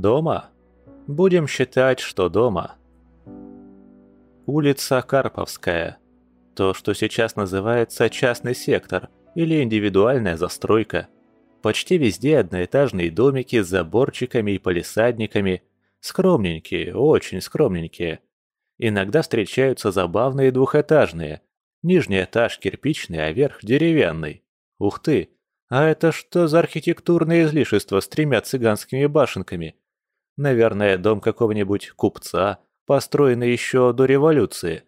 Дома? Будем считать, что дома. Улица Карповская. То, что сейчас называется частный сектор или индивидуальная застройка. Почти везде одноэтажные домики с заборчиками и полисадниками. Скромненькие, очень скромненькие. Иногда встречаются забавные двухэтажные. Нижний этаж кирпичный, а верх деревянный. Ух ты! А это что за архитектурное излишество с тремя цыганскими башенками? Наверное, дом какого-нибудь купца, построенный еще до революции.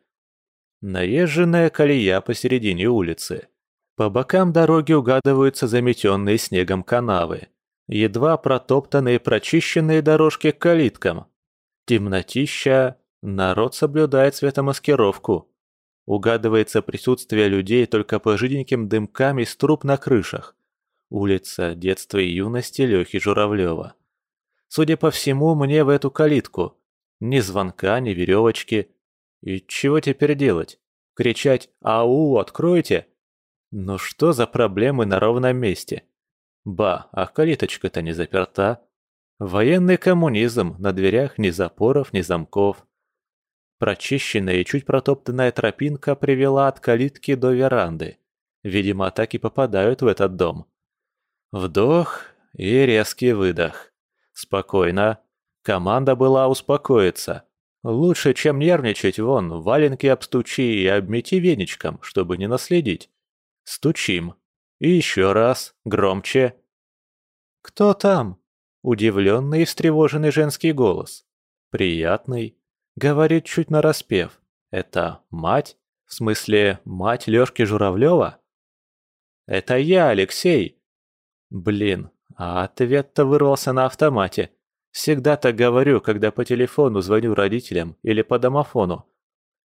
Наезженная колея посередине улицы. По бокам дороги угадываются заметенные снегом канавы. Едва протоптанные прочищенные дорожки к калиткам. Темнотища, Народ соблюдает светомаскировку. Угадывается присутствие людей только по жиденьким дымкам из труб на крышах. Улица детства и юности Лёхи Журавлёва. Судя по всему, мне в эту калитку. Ни звонка, ни веревочки. И чего теперь делать? Кричать «Ау, откройте!» Ну что за проблемы на ровном месте? Ба, а калиточка-то не заперта. Военный коммунизм, на дверях ни запоров, ни замков. Прочищенная и чуть протоптанная тропинка привела от калитки до веранды. Видимо, так и попадают в этот дом. Вдох и резкий выдох. Спокойно. Команда была успокоиться. Лучше, чем нервничать, вон, валенки обстучи и обмети веничком, чтобы не наследить. Стучим. И еще раз, громче. «Кто там?» Удивленный и встревоженный женский голос. Приятный, Говорит чуть нараспев. Это мать? В смысле, мать Лёшки Журавлёва? Это я, Алексей. Блин, а ответ-то вырвался на автомате. Всегда так говорю, когда по телефону звоню родителям или по домофону.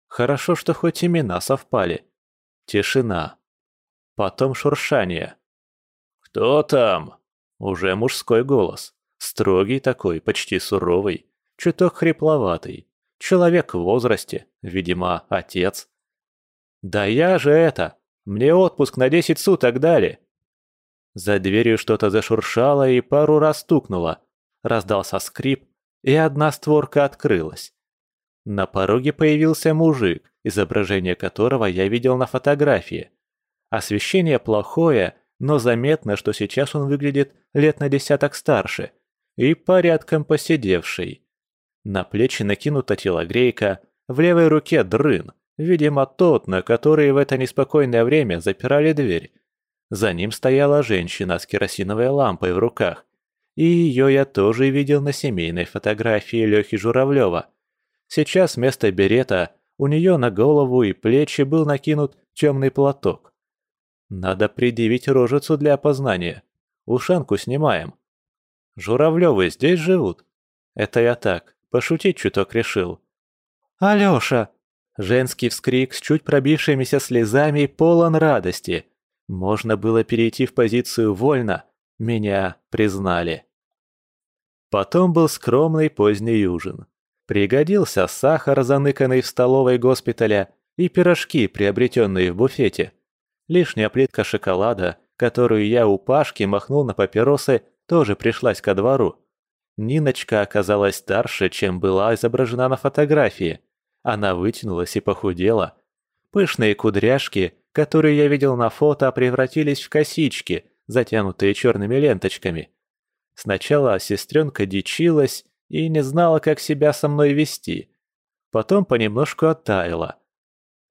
Хорошо, что хоть имена совпали. Тишина. Потом шуршание. «Кто там?» Уже мужской голос. Строгий такой, почти суровый. Чуток хрипловатый. Человек в возрасте, видимо, отец. «Да я же это! Мне отпуск на десять суток дали!» За дверью что-то зашуршало и пару раз стукнуло. Раздался скрип, и одна створка открылась. На пороге появился мужик, изображение которого я видел на фотографии. Освещение плохое, но заметно, что сейчас он выглядит лет на десяток старше и порядком посидевший. На плечи накинута телогрейка, в левой руке дрын, видимо тот, на который в это неспокойное время запирали дверь. За ним стояла женщина с керосиновой лампой в руках. И ее я тоже видел на семейной фотографии Лехи Журавлева. Сейчас вместо берета у нее на голову и плечи был накинут темный платок. Надо предъявить рожицу для опознания. Ушанку снимаем. Журавлевы здесь живут? Это я так, Пошутить чуток решил. «Алёша!» Женский вскрик с чуть пробившимися слезами полон радости. Можно было перейти в позицию вольно. Меня признали. Потом был скромный поздний ужин. Пригодился сахар, заныканный в столовой госпиталя, и пирожки, приобретенные в буфете. Лишняя плитка шоколада, которую я у Пашки махнул на папиросы, тоже пришлась ко двору. Ниночка оказалась старше, чем была изображена на фотографии. Она вытянулась и похудела. Пышные кудряшки, которые я видел на фото, превратились в косички, затянутые черными ленточками. Сначала сестренка дичилась и не знала, как себя со мной вести. Потом понемножку оттаяла.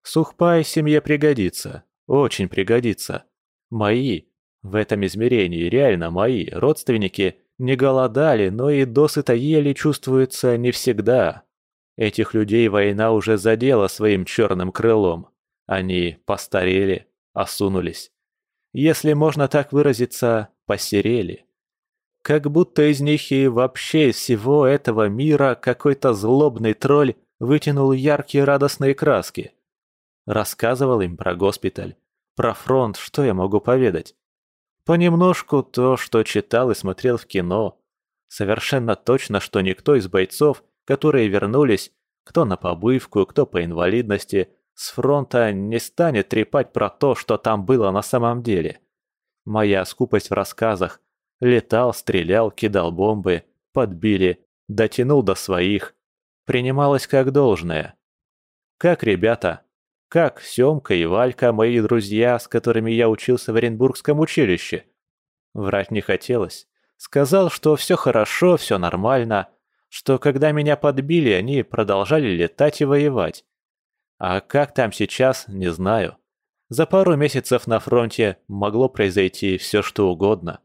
Сухпай семье пригодится, очень пригодится. Мои, в этом измерении реально мои, родственники – не голодали, но и досыта ели чувствуется не всегда. Этих людей война уже задела своим черным крылом. Они постарели, осунулись. Если можно так выразиться, посерели. Как будто из них и вообще из всего этого мира какой-то злобный тролль вытянул яркие радостные краски. Рассказывал им про госпиталь, про фронт, что я могу поведать. Понемножку то, что читал и смотрел в кино. Совершенно точно, что никто из бойцов, которые вернулись, кто на побывку, кто по инвалидности, с фронта не станет трепать про то, что там было на самом деле. Моя скупость в рассказах. Летал, стрелял, кидал бомбы, подбили, дотянул до своих, принималось как должное. Как ребята, как Семка и Валька, мои друзья, с которыми я учился в Оренбургском училище. Врать не хотелось. Сказал, что все хорошо, все нормально, что когда меня подбили, они продолжали летать и воевать. А как там сейчас, не знаю. За пару месяцев на фронте могло произойти все что угодно.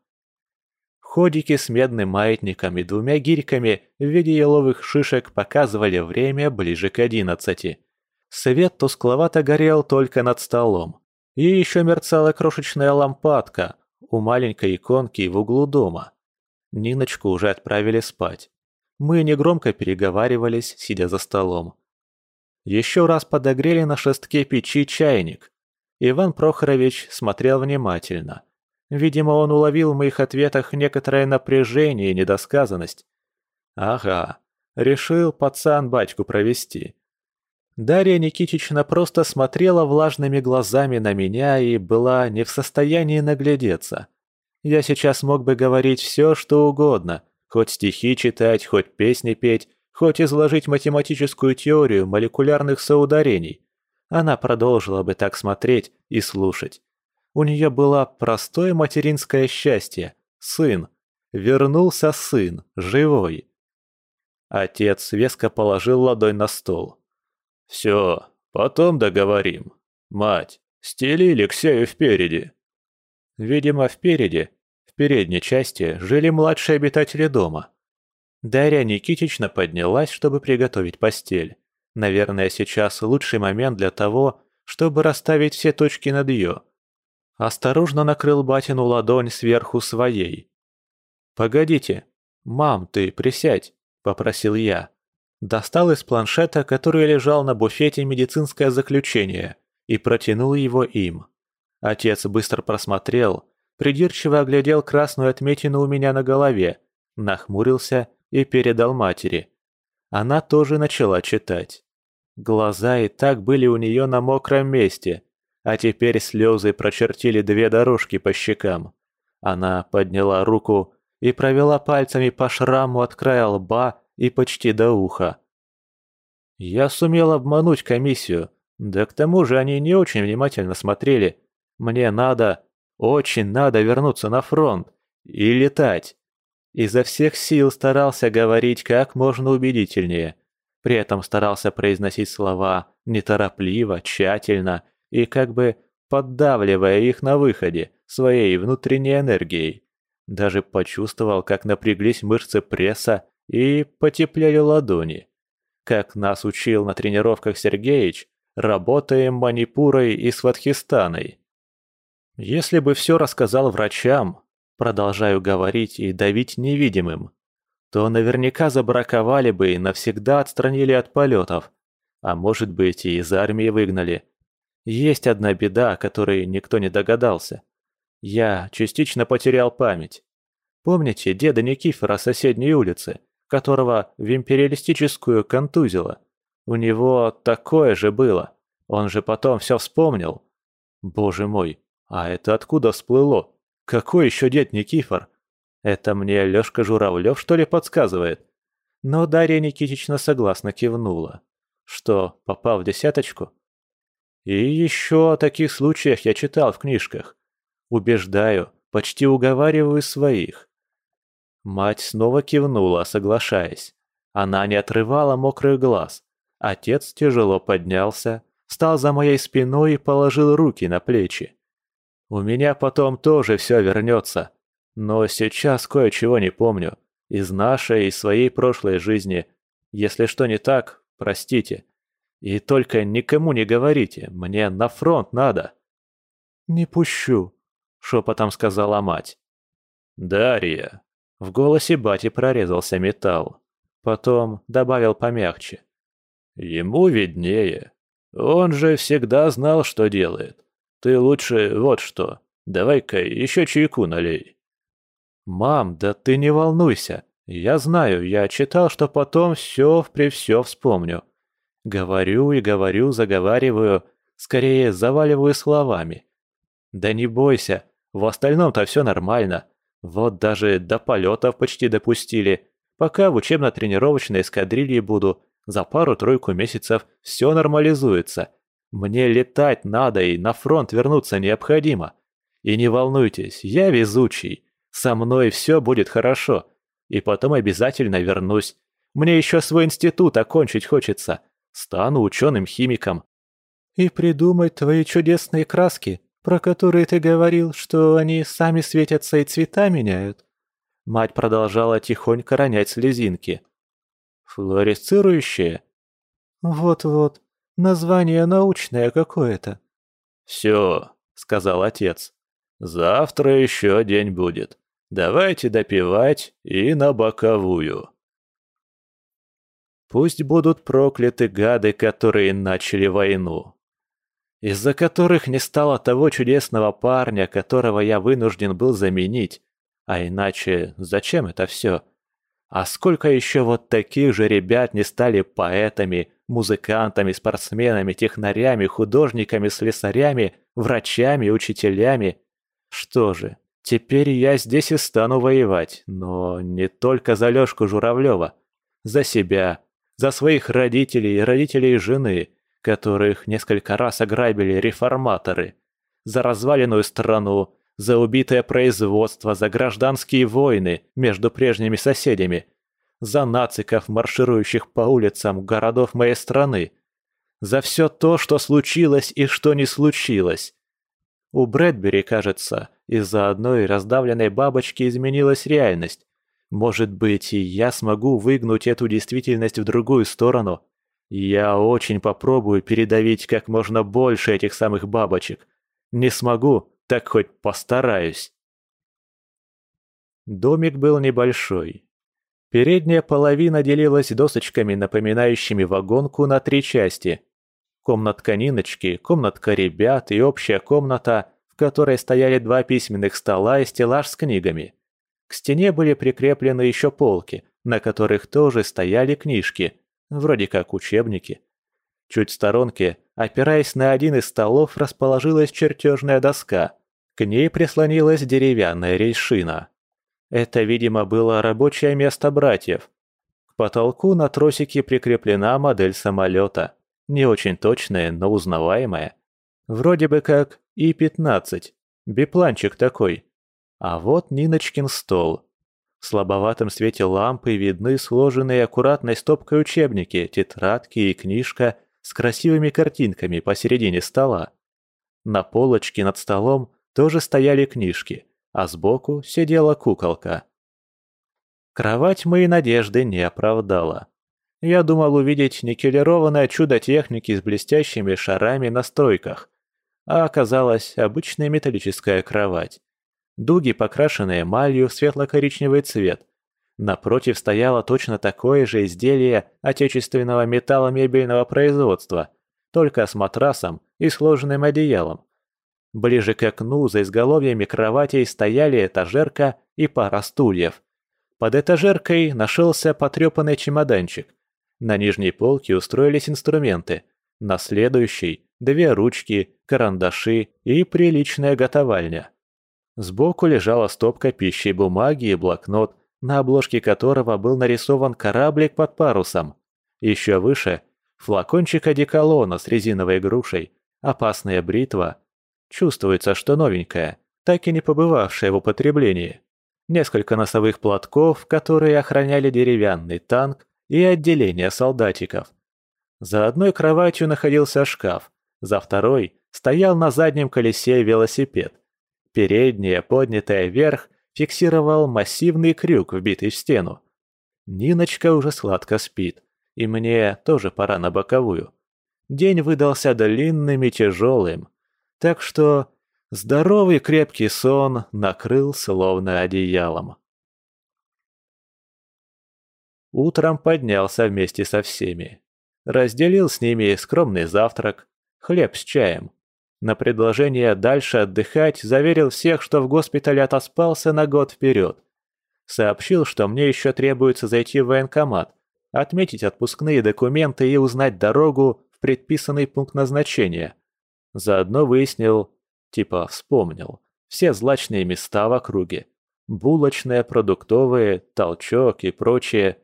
Ходики с медным маятником и двумя гирьками в виде еловых шишек показывали время ближе к одиннадцати. Свет тускловато горел только над столом. И еще мерцала крошечная лампадка у маленькой иконки в углу дома. Ниночку уже отправили спать. Мы негромко переговаривались, сидя за столом. Еще раз подогрели на шестке печи чайник. Иван Прохорович смотрел внимательно. Видимо, он уловил в моих ответах некоторое напряжение и недосказанность. Ага, решил пацан батьку провести. Дарья Никитична просто смотрела влажными глазами на меня и была не в состоянии наглядеться. Я сейчас мог бы говорить все, что угодно, хоть стихи читать, хоть песни петь, хоть изложить математическую теорию молекулярных соударений. Она продолжила бы так смотреть и слушать. У нее было простое материнское счастье – сын. Вернулся сын, живой. Отец веско положил ладонь на стол. «Все, потом договорим. Мать, стели Алексею впереди». Видимо, впереди, в передней части, жили младшие обитатели дома. Дарья Никитична поднялась, чтобы приготовить постель. Наверное, сейчас лучший момент для того, чтобы расставить все точки над «ё». Осторожно накрыл батину ладонь сверху своей. «Погодите. Мам, ты присядь», — попросил я. Достал из планшета, который лежал на буфете медицинское заключение, и протянул его им. Отец быстро просмотрел, придирчиво оглядел красную отметину у меня на голове, нахмурился и передал матери. Она тоже начала читать. Глаза и так были у нее на мокром месте, а теперь слезы прочертили две дорожки по щекам. Она подняла руку и провела пальцами по шраму от края лба и почти до уха. Я сумел обмануть комиссию, да к тому же они не очень внимательно смотрели. Мне надо, очень надо вернуться на фронт и летать. Изо всех сил старался говорить как можно убедительнее. При этом старался произносить слова неторопливо, тщательно и как бы поддавливая их на выходе своей внутренней энергией. Даже почувствовал, как напряглись мышцы пресса и потеплели ладони. Как нас учил на тренировках Сергеич, работаем манипурой и сватхистаной. Если бы все рассказал врачам, продолжаю говорить и давить невидимым, то наверняка забраковали бы и навсегда отстранили от полетов, а может быть и из армии выгнали. Есть одна беда, о которой никто не догадался. Я частично потерял память. Помните деда Никифора соседней улицы? которого в империалистическую контузило. У него такое же было. Он же потом все вспомнил. Боже мой, а это откуда всплыло? Какой еще дед Никифор? Это мне Лёшка Журавлев, что ли, подсказывает? Но Дарья Никитична согласно кивнула. Что, попал в десяточку? И еще о таких случаях я читал в книжках. Убеждаю, почти уговариваю своих. Мать снова кивнула, соглашаясь. Она не отрывала мокрых глаз. Отец тяжело поднялся, встал за моей спиной и положил руки на плечи. У меня потом тоже все вернется, но сейчас кое-чего не помню. Из нашей и своей прошлой жизни. Если что не так, простите. И только никому не говорите, мне на фронт надо. «Не пущу», — шепотом сказала мать. «Дарья», в голосе бати прорезался металл. Потом добавил помягче. «Ему виднее. Он же всегда знал, что делает. Ты лучше вот что. Давай-ка еще чайку налей». «Мам, да ты не волнуйся. Я знаю, я читал, что потом все при все вспомню. Говорю и говорю, заговариваю, скорее заваливаю словами. Да не бойся, в остальном-то все нормально. Вот даже до полетов почти допустили. Пока в учебно-тренировочной эскадрилье буду, за пару-тройку месяцев все нормализуется. Мне летать надо и на фронт вернуться необходимо. И не волнуйтесь, я везучий. Со мной все будет хорошо. И потом обязательно вернусь. Мне еще свой институт окончить хочется. Стану ученым-химиком. И придумать твои чудесные краски, про которые ты говорил, что они сами светятся и цвета меняют. Мать продолжала тихонько ронять слезинки. «Флуоресцирующие?» «Вот-вот, название научное какое-то». «Все», — сказал отец. «Завтра еще день будет. Давайте допивать и на боковую». Пусть будут прокляты гады, которые начали войну. Из-за которых не стало того чудесного парня, которого я вынужден был заменить. А иначе зачем это все? А сколько еще вот таких же ребят не стали поэтами, музыкантами, спортсменами, технарями, художниками, слесарями, врачами, учителями? Что же, теперь я здесь и стану воевать, но не только за Лёшку Журавлёва. За себя, за своих родителей и родителей жены, которых несколько раз ограбили реформаторы. За разваленную страну, за убитое производство, за гражданские войны между прежними соседями, за нациков, марширующих по улицам городов моей страны, за все то, что случилось и что не случилось. У Брэдбери, кажется, из-за одной раздавленной бабочки изменилась реальность. Может быть, и я смогу выгнуть эту действительность в другую сторону. Я очень попробую передавить как можно больше этих самых бабочек. Не смогу, так хоть постараюсь. Домик был небольшой. Передняя половина делилась досочками, напоминающими вагонку на три части. Комнатка Ниночки, комнатка ребят и общая комната, в которой стояли два письменных стола и стеллаж с книгами. К стене были прикреплены еще полки, на которых тоже стояли книжки, вроде как учебники. Чуть в сторонке, опираясь на один из столов, расположилась чертежная доска – к ней прислонилась деревянная рейшина. Это, видимо, было рабочее место братьев. К потолку на тросике прикреплена модель самолета. Не очень точная, но узнаваемая. Вроде бы как И-15. Бипланчик такой. А вот Ниночкин стол. В слабоватом свете лампы видны сложенные аккуратной стопкой учебники, тетрадки и книжка с красивыми картинками посередине стола. На полочке над столом тоже стояли книжки, а сбоку сидела куколка. Кровать моей надежды не оправдала. Я думал увидеть никелированное чудо техники с блестящими шарами на стойках, а оказалась обычная металлическая кровать. Дуги, покрашенные эмалью в светло-коричневый цвет. Напротив стояло точно такое же изделие отечественного металломебельного производства, только с матрасом и сложенным одеялом. Ближе к окну за изголовьями кроватей стояли этажерка и пара стульев. Под этажеркой нашелся потрепанный чемоданчик. На нижней полке устроились инструменты. На следующей – две ручки, карандаши и приличная готовальня. Сбоку лежала стопка пищи бумаги и блокнот, на обложке которого был нарисован кораблик под парусом. Еще выше – флакончик одеколона с резиновой грушей, опасная бритва Чувствуется, что новенькая, так и не побывавшая в употреблении. Несколько носовых платков, которые охраняли деревянный танк и отделение солдатиков. За одной кроватью находился шкаф, за второй стоял на заднем колесе велосипед. Передняя, поднятая вверх, фиксировал массивный крюк, вбитый в стену. Ниночка уже сладко спит, и мне тоже пора на боковую. День выдался длинным и тяжелым, так что здоровый крепкий сон накрыл словно одеялом. Утром поднялся вместе со всеми. Разделил с ними скромный завтрак, хлеб с чаем. На предложение дальше отдыхать заверил всех, что в госпитале отоспался на год вперед. Сообщил, что мне еще требуется зайти в военкомат, отметить отпускные документы и узнать дорогу в предписанный пункт назначения – Заодно выяснил, типа вспомнил, все злачные места в округе. булочные, продуктовые, толчок и прочее.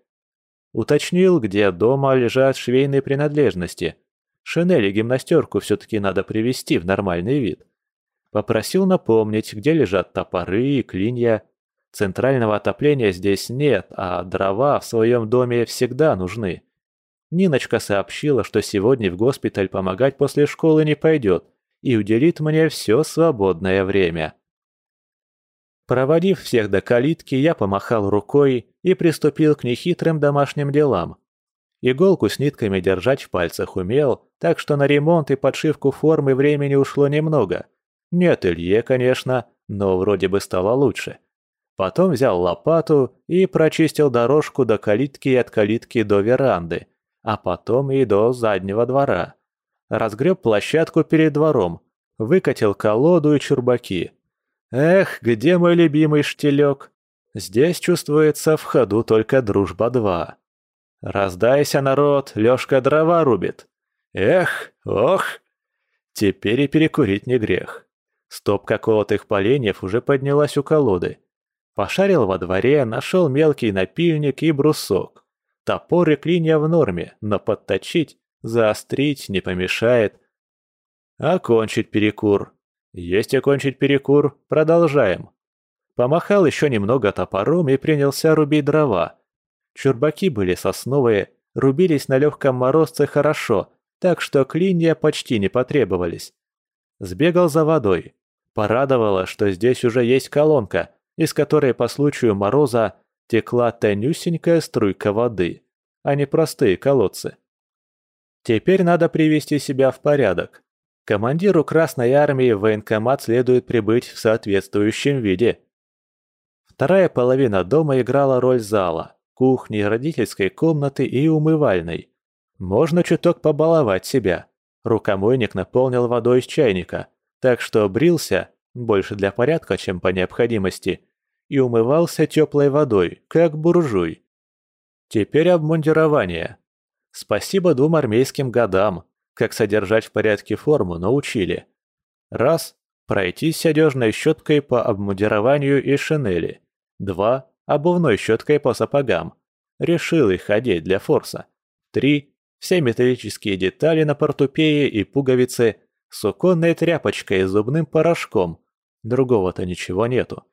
Уточнил, где дома лежат швейные принадлежности. Шинель и гимнастерку все-таки надо привести в нормальный вид. Попросил напомнить, где лежат топоры и клинья. Центрального отопления здесь нет, а дрова в своем доме всегда нужны. Ниночка сообщила, что сегодня в госпиталь помогать после школы не пойдет и уделит мне все свободное время. Проводив всех до калитки, я помахал рукой и приступил к нехитрым домашним делам. Иголку с нитками держать в пальцах умел, так что на ремонт и подшивку формы времени ушло немного. Не ателье, конечно, но вроде бы стало лучше. Потом взял лопату и прочистил дорожку до калитки и от калитки до веранды, а потом и до заднего двора. Разгреб площадку перед двором, выкатил колоду и чурбаки. Эх, где мой любимый штилек? Здесь чувствуется в ходу только дружба-2. Раздайся, народ, Лёшка дрова рубит. Эх, ох! Теперь и перекурить не грех. Стопка колотых поленьев уже поднялась у колоды. Пошарил во дворе, нашел мелкий напильник и брусок. Топор и клинья в норме, но подточить, заострить не помешает. Окончить перекур. Есть окончить перекур, продолжаем. Помахал еще немного топором и принялся рубить дрова. Чурбаки были сосновые, рубились на легком морозце хорошо, так что клинья почти не потребовались. Сбегал за водой. Порадовало, что здесь уже есть колонка, из которой по случаю мороза текла тонюсенькая струйка воды, а не простые колодцы. Теперь надо привести себя в порядок. Командиру Красной Армии в военкомат следует прибыть в соответствующем виде. Вторая половина дома играла роль зала, кухни, родительской комнаты и умывальной. Можно чуток побаловать себя. Рукомойник наполнил водой из чайника, так что брился, больше для порядка, чем по необходимости, и умывался теплой водой, как буржуй. Теперь обмундирование. Спасибо двум армейским годам, как содержать в порядке форму научили. Раз – пройтись одежной щеткой по обмундированию и шинели. Два – обувной щеткой по сапогам. Решил их одеть для форса. Три – все металлические детали на портупее и пуговицы суконной тряпочкой и зубным порошком. Другого-то ничего нету.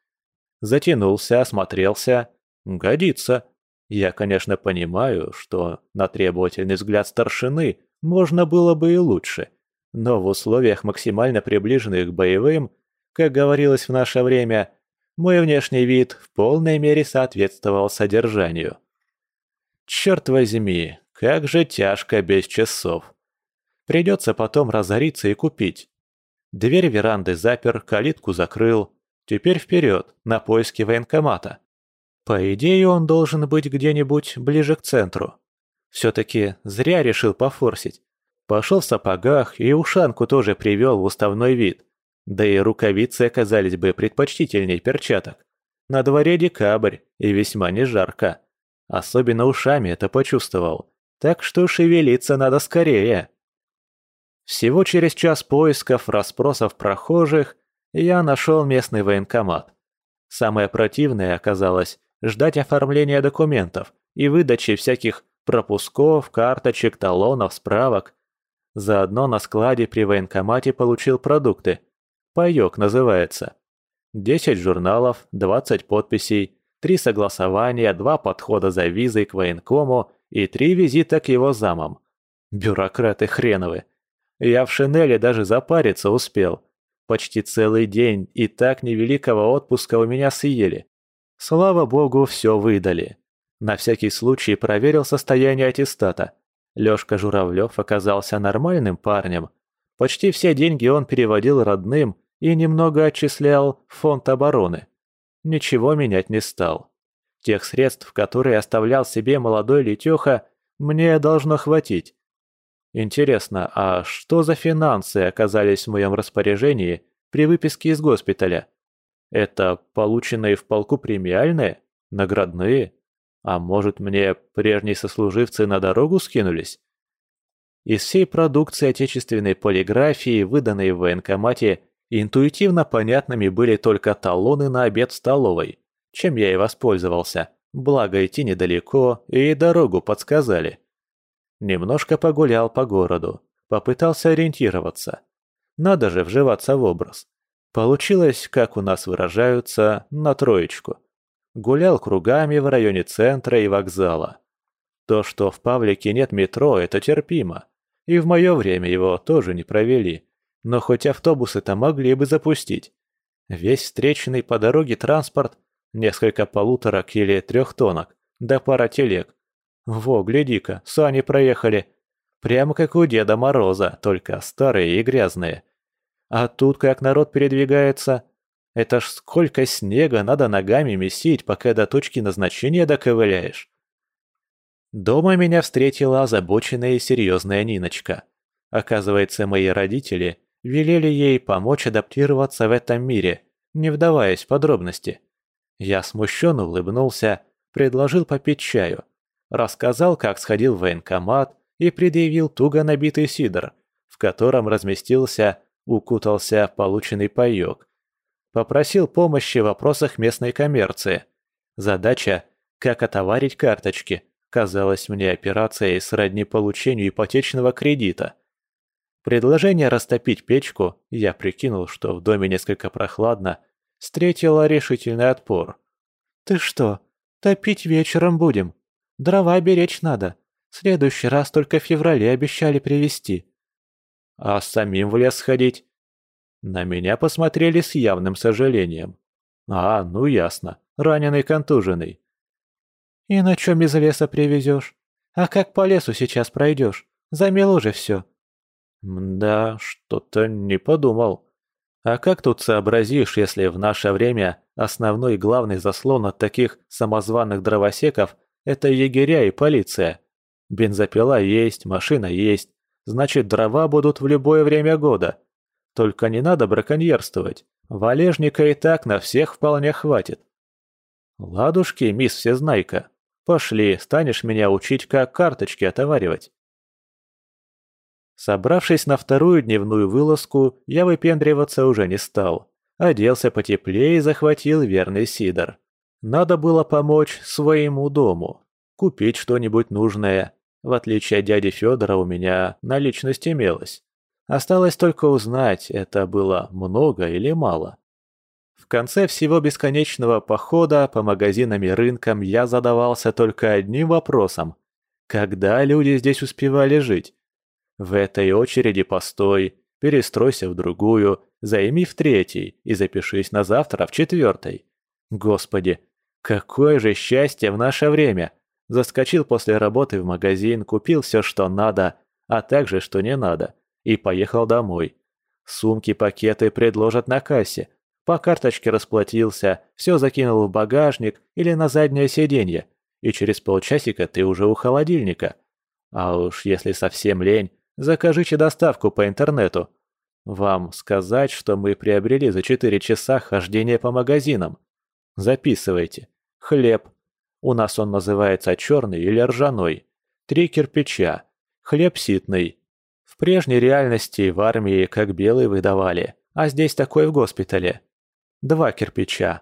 Затянулся, осмотрелся. Годится. Я, конечно, понимаю, что на требовательный взгляд старшины можно было бы и лучше. Но в условиях максимально приближенных к боевым, как говорилось в наше время, мой внешний вид в полной мере соответствовал содержанию. Черт возьми, как же тяжко без часов. Придется потом разориться и купить. Дверь веранды запер, калитку закрыл. Теперь вперед, на поиски военкомата. По идее, он должен быть где-нибудь ближе к центру. Все-таки зря решил пофорсить. Пошел в сапогах и ушанку тоже привел в уставной вид. Да и рукавицы оказались бы предпочтительней перчаток. На дворе декабрь и весьма не жарко. Особенно ушами это почувствовал. Так что шевелиться надо скорее. Всего через час поисков, расспросов прохожих, я нашел местный военкомат. Самое противное оказалось ждать оформления документов и выдачи всяких пропусков, карточек, талонов, справок. Заодно на складе при военкомате получил продукты. Паёк называется. 10 журналов, 20 подписей, 3 согласования, 2 подхода за визой к военкому и 3 визита к его замам. Бюрократы хреновы. Я в шинели даже запариться успел. Почти целый день и так невеликого отпуска у меня съели. Слава богу, все выдали. На всякий случай проверил состояние аттестата. Лёшка Журавлёв оказался нормальным парнем. Почти все деньги он переводил родным и немного отчислял фонд обороны. Ничего менять не стал. Тех средств, которые оставлял себе молодой Летёха, мне должно хватить. Интересно, а что за финансы оказались в моем распоряжении при выписке из госпиталя? Это полученные в полку премиальные? Наградные? А может, мне прежние сослуживцы на дорогу скинулись? Из всей продукции отечественной полиграфии, выданной в военкомате, интуитивно понятными были только талоны на обед в столовой, чем я и воспользовался, благо идти недалеко и дорогу подсказали. Немножко погулял по городу, попытался ориентироваться. Надо же вживаться в образ. Получилось, как у нас выражаются, на троечку. Гулял кругами в районе центра и вокзала. То, что в Павлике нет метро, это терпимо. И в мое время его тоже не провели. Но хоть автобусы-то могли бы запустить. Весь встреченный по дороге транспорт, несколько полуторок или трехтонок, да пара телег. Во, гляди-ка, сани проехали. Прямо как у Деда Мороза, только старые и грязные. А тут как народ передвигается. Это ж сколько снега надо ногами месить, пока до точки назначения доковыляешь. Дома меня встретила озабоченная и серьезная Ниночка. Оказывается, мои родители велели ей помочь адаптироваться в этом мире, не вдаваясь в подробности. Я смущенно улыбнулся, предложил попить чаю, рассказал, как сходил в военкомат и предъявил туго набитый сидр, в котором разместился, укутался полученный паёк. Попросил помощи в вопросах местной коммерции. Задача – как отоварить карточки – казалась мне операцией сродни получению ипотечного кредита. Предложение растопить печку, я прикинул, что в доме несколько прохладно, встретило решительный отпор. «Ты что, топить вечером будем? Дрова беречь надо. Следующий раз только в феврале обещали привезти». «А самим в лес сходить?» На меня посмотрели с явным сожалением. «А, ну ясно, раненый контуженный. «И на чем из леса привезешь? А как по лесу сейчас пройдешь? Замело же все». «Да, что-то не подумал. А как тут сообразишь, если в наше время основной и главный заслон от таких самозваных дровосеков – это егеря и полиция? Бензопила есть, машина есть, значит дрова будут в любое время года. Только не надо браконьерствовать, валежника и так на всех вполне хватит». «Ладушки, мисс Всезнайка», Пошли, станешь меня учить, как карточки отоваривать. Собравшись на вторую дневную вылазку, я выпендриваться уже не стал. Оделся потеплее и захватил верный сидор. Надо было помочь своему дому, купить что-нибудь нужное. В отличие от дяди Федора у меня наличность имелась. Осталось только узнать, это было много или мало. В конце всего бесконечного похода по магазинам и рынкам я задавался только одним вопросом. Когда люди здесь успевали жить? В этой очереди постой, перестройся в другую, займи в третий и запишись на завтра в четвертой. Господи, какое же счастье в наше время! Заскочил после работы в магазин, купил все, что надо, а также, что не надо, и поехал домой. Сумки-пакеты предложат на кассе, по карточке расплатился, все закинул в багажник или на заднее сиденье, и через полчасика ты уже у холодильника. А уж если совсем лень, закажите доставку по интернету. Вам сказать, что мы приобрели за 4 часа хождения по магазинам. Записывайте. Хлеб. У нас он называется черный или ржаной. Три кирпича. Хлеб ситный. В прежней реальности в армии как белый выдавали, а здесь такой в госпитале два кирпича.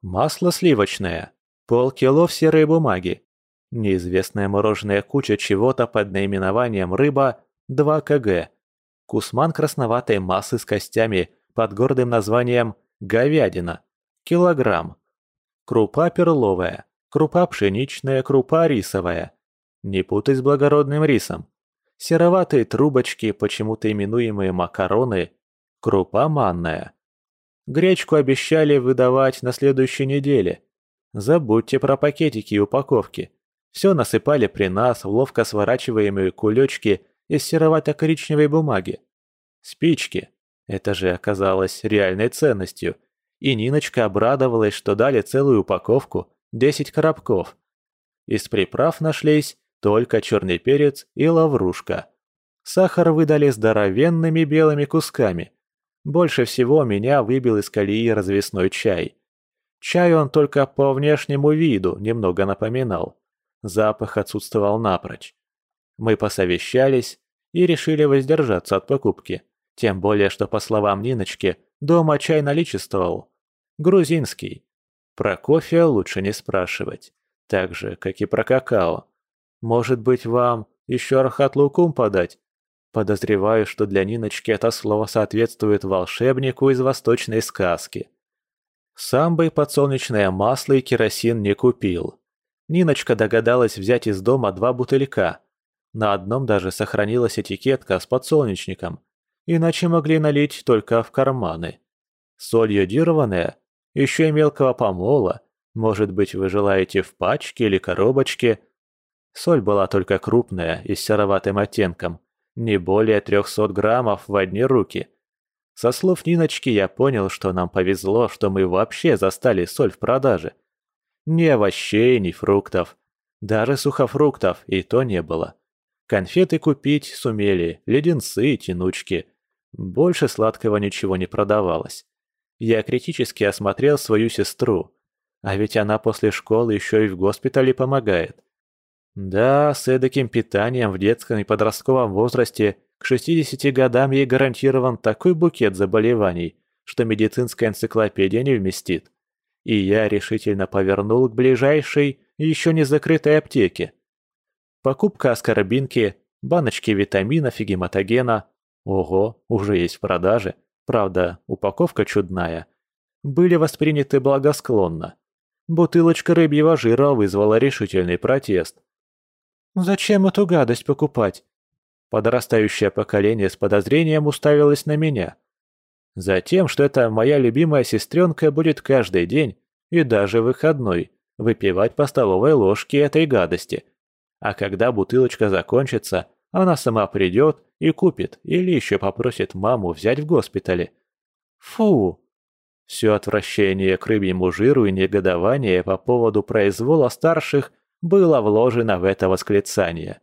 Масло сливочное, полкило в серой бумаге. Неизвестная мороженая куча чего-то под наименованием «рыба» 2 кг. Кусман красноватой массы с костями под гордым названием «говядина» килограмм. Крупа перловая, крупа пшеничная, крупа рисовая. Не путай с благородным рисом. Сероватые трубочки, почему-то именуемые макароны, крупа манная. Гречку обещали выдавать на следующей неделе. Забудьте про пакетики и упаковки. Все насыпали при нас в ловко сворачиваемые кулечки из серовато-коричневой бумаги. Спички. Это же оказалось реальной ценностью. И Ниночка обрадовалась, что дали целую упаковку, 10 коробков. Из приправ нашлись только черный перец и лаврушка. Сахар выдали здоровенными белыми кусками – больше всего меня выбил из колеи развесной чай. Чай он только по внешнему виду немного напоминал. Запах отсутствовал напрочь. Мы посовещались и решили воздержаться от покупки. Тем более, что, по словам Ниночки, дома чай наличествовал. Грузинский. Про кофе лучше не спрашивать, так же, как и про какао. Может быть, вам еще архат лукум подать? Подозреваю, что для Ниночки это слово соответствует волшебнику из восточной сказки. Сам бы подсолнечное масло и керосин не купил. Ниночка догадалась взять из дома два бутылька. На одном даже сохранилась этикетка с подсолнечником, иначе могли налить только в карманы. Соль йодированная, еще и мелкого помола, может быть, вы желаете в пачке или коробочке. Соль была только крупная и с сероватым оттенком, не более 300 граммов в одни руки. Со слов Ниночки я понял, что нам повезло, что мы вообще застали соль в продаже. Ни овощей, ни фруктов. Даже сухофруктов и то не было. Конфеты купить сумели, леденцы, тянучки. Больше сладкого ничего не продавалось. Я критически осмотрел свою сестру. А ведь она после школы еще и в госпитале помогает. Да, с эдаким питанием в детском и подростковом возрасте к 60 годам ей гарантирован такой букет заболеваний, что медицинская энциклопедия не вместит. И я решительно повернул к ближайшей, еще не закрытой аптеке. Покупка аскорбинки, баночки витаминов и гематогена. Ого, уже есть в продаже. Правда, упаковка чудная. Были восприняты благосклонно. Бутылочка рыбьего жира вызвала решительный протест. «Зачем эту гадость покупать?» Подрастающее поколение с подозрением уставилось на меня. Затем, что эта моя любимая сестренка будет каждый день и даже выходной выпивать по столовой ложке этой гадости. А когда бутылочка закончится, она сама придет и купит или еще попросит маму взять в госпитале. Фу! Все отвращение к рыбьему жиру и негодование по поводу произвола старших было вложено в это восклицание.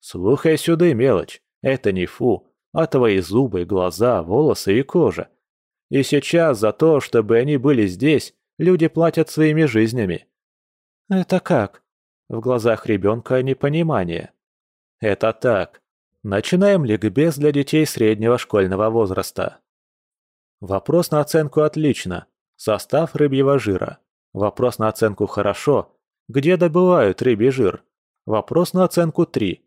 «Слухай сюда, мелочь, это не фу, а твои зубы, глаза, волосы и кожа. И сейчас за то, чтобы они были здесь, люди платят своими жизнями». «Это как?» В глазах ребенка непонимание. «Это так. Начинаем ликбез для детей среднего школьного возраста». Вопрос на оценку отлично. Состав рыбьего жира. Вопрос на оценку хорошо. Где добывают рыбий жир? Вопрос на оценку 3.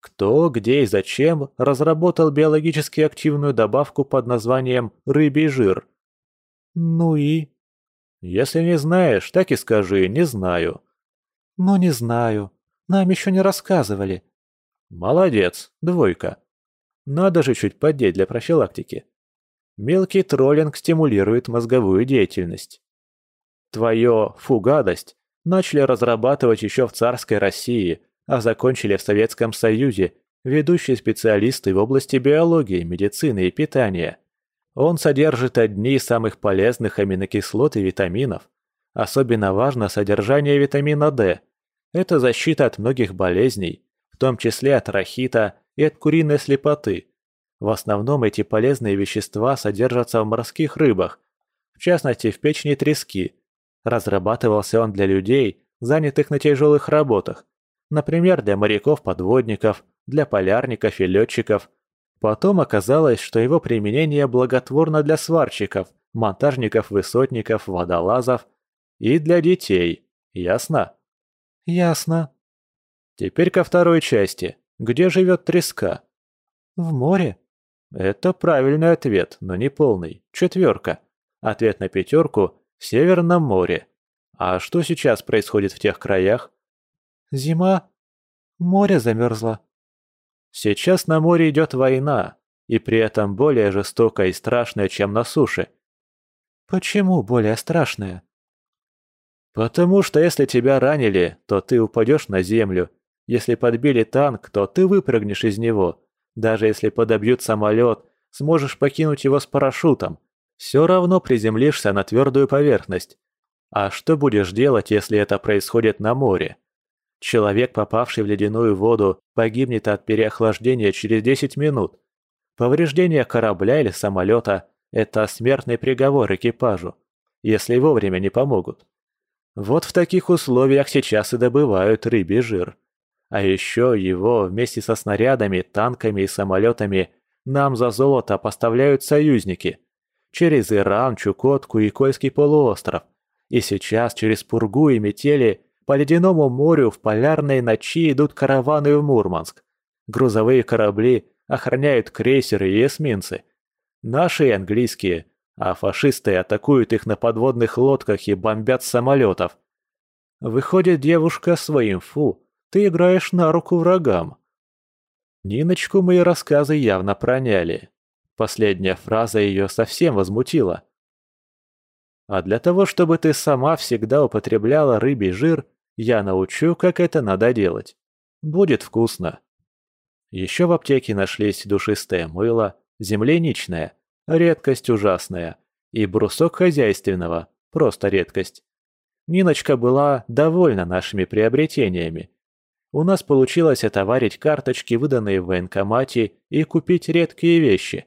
Кто, где и зачем разработал биологически активную добавку под названием рыбий жир? Ну и? Если не знаешь, так и скажи «не знаю». Ну не знаю. Нам еще не рассказывали. Молодец, двойка. Надо же чуть поддеть для профилактики. Мелкий троллинг стимулирует мозговую деятельность. Твое «фугадость» начали разрабатывать еще в царской России, а закончили в Советском Союзе ведущие специалисты в области биологии, медицины и питания. Он содержит одни из самых полезных аминокислот и витаминов. Особенно важно содержание витамина D. Это защита от многих болезней, в том числе от рахита и от куриной слепоты. В основном эти полезные вещества содержатся в морских рыбах, в частности в печени трески, Разрабатывался он для людей, занятых на тяжелых работах, например, для моряков-подводников, для полярников и летчиков. Потом оказалось, что его применение благотворно для сварщиков, монтажников-высотников, водолазов и для детей. Ясно? Ясно. Теперь ко второй части. Где живет треска? В море. Это правильный ответ, но не полный. Четверка. Ответ на пятерку в Северном море. А что сейчас происходит в тех краях? Зима. Море замерзло. Сейчас на море идет война, и при этом более жестокая и страшная, чем на суше. Почему более страшная? Потому что если тебя ранили, то ты упадешь на землю. Если подбили танк, то ты выпрыгнешь из него. Даже если подобьют самолет, сможешь покинуть его с парашютом все равно приземлишься на твердую поверхность. А что будешь делать, если это происходит на море? Человек, попавший в ледяную воду, погибнет от переохлаждения через 10 минут. Повреждение корабля или самолета – это смертный приговор экипажу, если вовремя не помогут. Вот в таких условиях сейчас и добывают рыбий жир. А еще его вместе со снарядами, танками и самолетами нам за золото поставляют союзники – через Иран, Чукотку и Кольский полуостров, И сейчас через пургу и метели по ледяному морю в полярной ночи идут караваны в Мурманск. Грузовые корабли охраняют крейсеры и эсминцы. Наши и английские, а фашисты атакуют их на подводных лодках и бомбят самолетов. Выходит, девушка, своим фу, ты играешь на руку врагам. Ниночку мои рассказы явно проняли. Последняя фраза ее совсем возмутила. А для того, чтобы ты сама всегда употребляла рыбий жир, я научу, как это надо делать. Будет вкусно. Еще в аптеке нашлись душистое мыло, земляничное, редкость ужасная, и брусок хозяйственного, просто редкость. Ниночка была довольна нашими приобретениями. У нас получилось отоварить карточки, выданные в военкомате, и купить редкие вещи.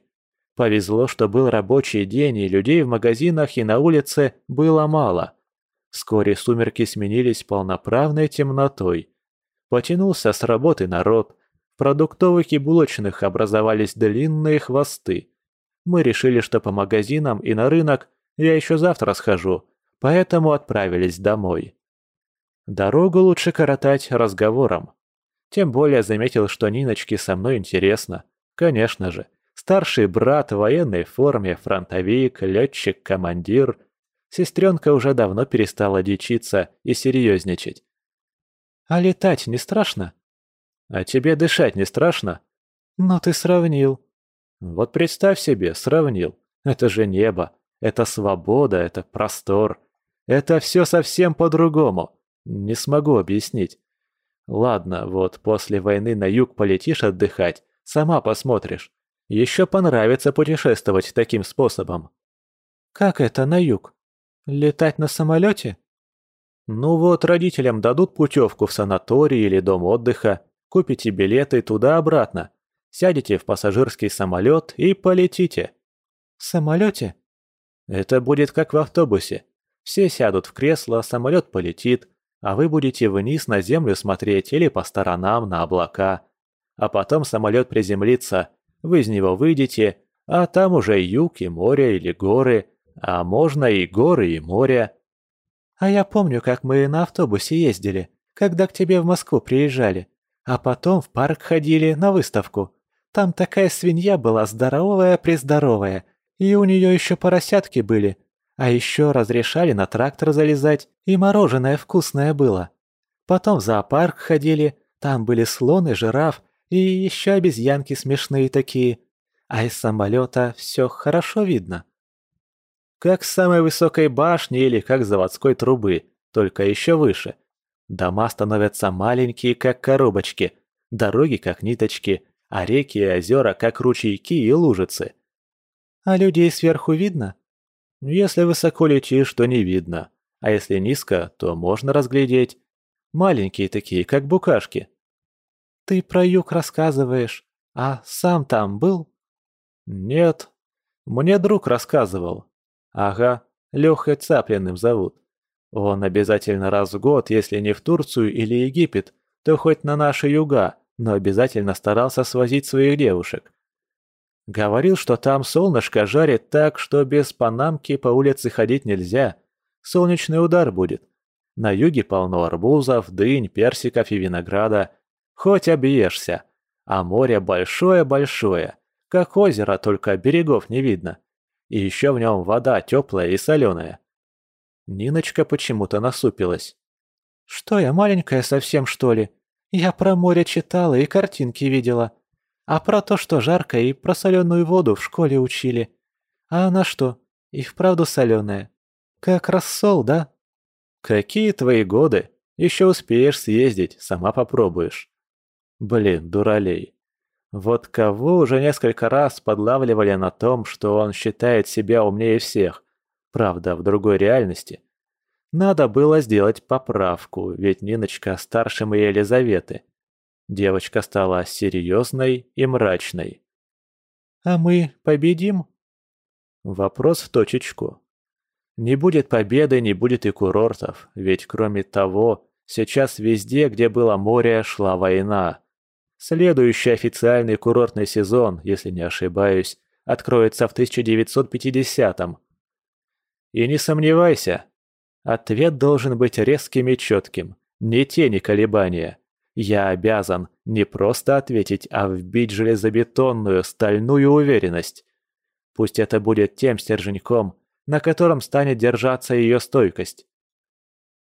Повезло, что был рабочий день, и людей в магазинах и на улице было мало. Вскоре сумерки сменились полноправной темнотой. Потянулся с работы народ, продуктовых и булочных образовались длинные хвосты. Мы решили, что по магазинам и на рынок я еще завтра схожу, поэтому отправились домой. Дорогу лучше коротать разговором. Тем более заметил, что Ниночке со мной интересно. Конечно же, старший брат в военной форме, фронтовик, летчик, командир. Сестренка уже давно перестала дичиться и серьезничать. «А летать не страшно?» А тебе дышать не страшно? Но ты сравнил. Вот представь себе, сравнил. Это же небо, это свобода, это простор. Это все совсем по-другому. Не смогу объяснить. Ладно, вот после войны на юг полетишь отдыхать, сама посмотришь. Еще понравится путешествовать таким способом. Как это на юг? Летать на самолете? Ну вот, родителям дадут путевку в санаторий или дом отдыха, Купите билеты туда-обратно. Сядете в пассажирский самолет и полетите. В самолете? Это будет как в автобусе. Все сядут в кресло, самолет полетит, а вы будете вниз на землю смотреть или по сторонам на облака. А потом самолет приземлится, вы из него выйдете, а там уже юг и море или горы, а можно и горы, и море. А я помню, как мы на автобусе ездили, когда к тебе в Москву приезжали. А потом в парк ходили на выставку. Там такая свинья была здоровая-прездоровая, и у нее еще поросятки были. А еще разрешали на трактор залезать, и мороженое вкусное было. Потом в зоопарк ходили, там были слоны, жираф и еще обезьянки смешные такие. А из самолета все хорошо видно. Как с самой высокой башни или как заводской трубы, только еще выше – Дома становятся маленькие, как коробочки, дороги, как ниточки, а реки и озера, как ручейки и лужицы. А людей сверху видно? Если высоко летишь, то не видно, а если низко, то можно разглядеть. Маленькие такие, как букашки. Ты про юг рассказываешь, а сам там был? Нет, мне друг рассказывал. Ага, Лехой Цаплиным зовут. Он обязательно раз в год, если не в Турцию или Египет, то хоть на наши юга, но обязательно старался свозить своих девушек. Говорил, что там солнышко жарит так, что без панамки по улице ходить нельзя. Солнечный удар будет. На юге полно арбузов, дынь, персиков и винограда. Хоть объешься. А море большое-большое. Как озеро, только берегов не видно. И еще в нем вода теплая и соленая. Ниночка почему-то насупилась. «Что я, маленькая совсем, что ли? Я про море читала и картинки видела. А про то, что жарко, и про соленую воду в школе учили. А она что, и вправду соленая? Как рассол, да?» «Какие твои годы? Еще успеешь съездить, сама попробуешь». Блин, дуралей. Вот кого уже несколько раз подлавливали на том, что он считает себя умнее всех, Правда, в другой реальности. Надо было сделать поправку, ведь Ниночка старше моей Елизаветы. Девочка стала серьезной и мрачной. «А мы победим?» Вопрос в точечку. Не будет победы, не будет и курортов, ведь кроме того, сейчас везде, где было море, шла война. Следующий официальный курортный сезон, если не ошибаюсь, откроется в 1950-м. И не сомневайся. Ответ должен быть резким и четким, не тени колебания. Я обязан не просто ответить, а вбить железобетонную, стальную уверенность. Пусть это будет тем стерженьком, на котором станет держаться ее стойкость.